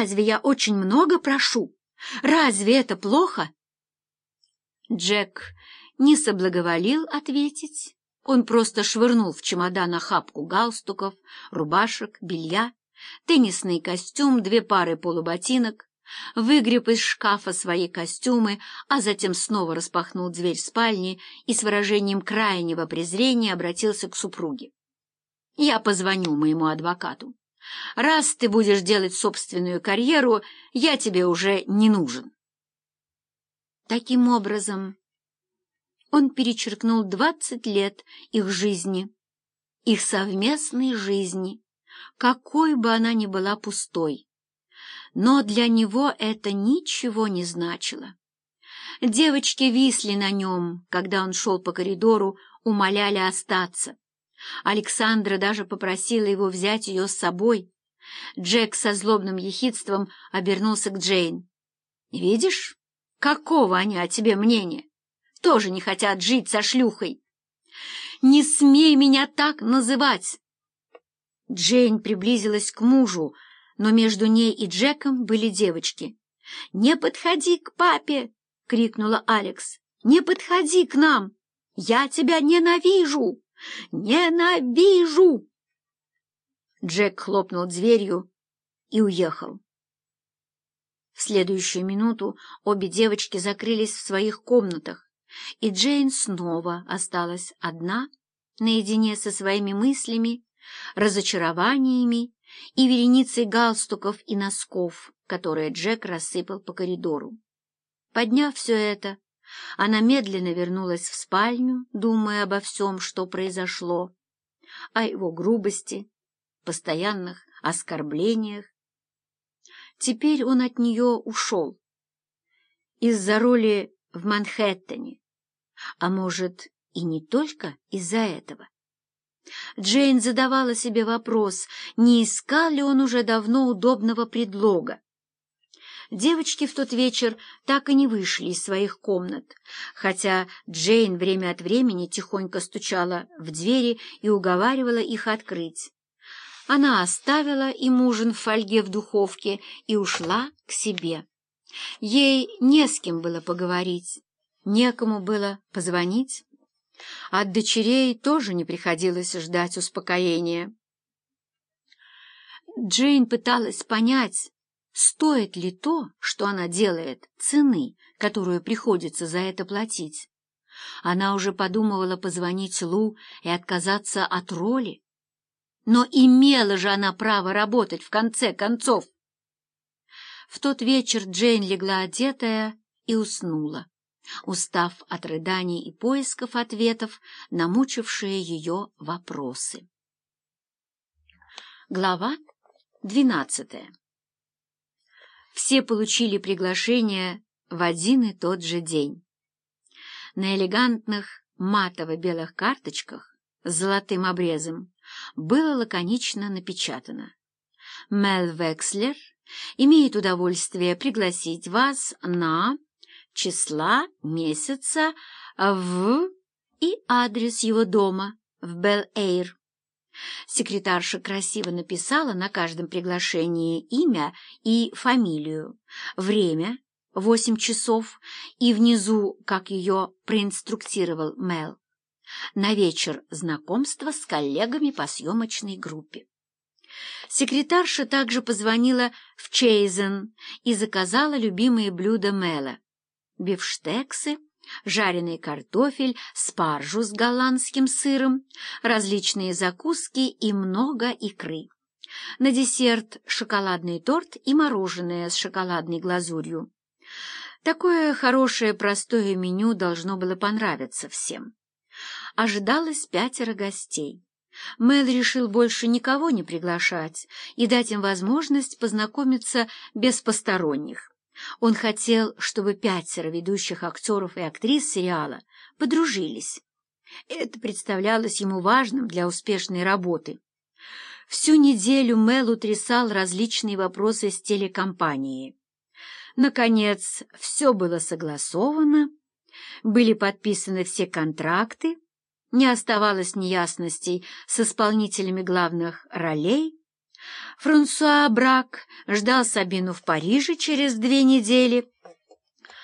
Разве я очень много прошу? Разве это плохо?» Джек не соблаговолил ответить. Он просто швырнул в чемодан охапку галстуков, рубашек, белья, теннисный костюм, две пары полуботинок, выгреб из шкафа свои костюмы, а затем снова распахнул дверь спальни и с выражением крайнего презрения обратился к супруге. «Я позвоню моему адвокату. Раз ты будешь делать собственную карьеру, я тебе уже не нужен». Таким образом, он перечеркнул двадцать лет их жизни, их совместной жизни, какой бы она ни была пустой. Но для него это ничего не значило. Девочки висли на нем, когда он шел по коридору, умоляли остаться. Александра даже попросила его взять ее с собой. Джек со злобным ехидством обернулся к Джейн. «Видишь, какого они о тебе мнения? Тоже не хотят жить со шлюхой!» «Не смей меня так называть!» Джейн приблизилась к мужу, но между ней и Джеком были девочки. «Не подходи к папе!» — крикнула Алекс. «Не подходи к нам! Я тебя ненавижу! Ненавижу!» Джек хлопнул дверью и уехал. В следующую минуту обе девочки закрылись в своих комнатах, и Джейн снова осталась одна, наедине со своими мыслями, разочарованиями и вереницей галстуков и носков, которые Джек рассыпал по коридору. Подняв все это, она медленно вернулась в спальню, думая обо всем, что произошло, о его грубости, постоянных оскорблениях. Теперь он от нее ушел. Из-за роли в Манхэттене, а может, и не только из-за этого. Джейн задавала себе вопрос, не искал ли он уже давно удобного предлога. Девочки в тот вечер так и не вышли из своих комнат, хотя Джейн время от времени тихонько стучала в двери и уговаривала их открыть. Она оставила им ужин в фольге в духовке и ушла к себе. Ей не с кем было поговорить, некому было позвонить. От дочерей тоже не приходилось ждать успокоения. Джейн пыталась понять, стоит ли то, что она делает, цены, которую приходится за это платить. Она уже подумывала позвонить Лу и отказаться от роли. Но имела же она право работать в конце концов. В тот вечер Джейн легла одетая и уснула устав от рыданий и поисков ответов на мучившие ее вопросы. Глава двенадцатая Все получили приглашение в один и тот же день. На элегантных матово-белых карточках с золотым обрезом было лаконично напечатано «Мел Векслер имеет удовольствие пригласить вас на...» числа, месяца, в и адрес его дома в Бел-Эйр. Секретарша красиво написала на каждом приглашении имя и фамилию, время — восемь часов, и внизу, как ее проинструктировал Мел, на вечер знакомства с коллегами по съемочной группе. Секретарша также позвонила в Чейзен и заказала любимые блюда Мэла бифштексы, жареный картофель, спаржу с голландским сыром, различные закуски и много икры. На десерт шоколадный торт и мороженое с шоколадной глазурью. Такое хорошее простое меню должно было понравиться всем. Ожидалось пятеро гостей. Мэл решил больше никого не приглашать и дать им возможность познакомиться без посторонних. Он хотел, чтобы пятеро ведущих актеров и актрис сериала подружились. Это представлялось ему важным для успешной работы. Всю неделю Мэл утрясал различные вопросы с телекомпанией. Наконец, все было согласовано, были подписаны все контракты, не оставалось неясностей с исполнителями главных ролей, Франсуа Брак ждал Сабину в Париже через две недели,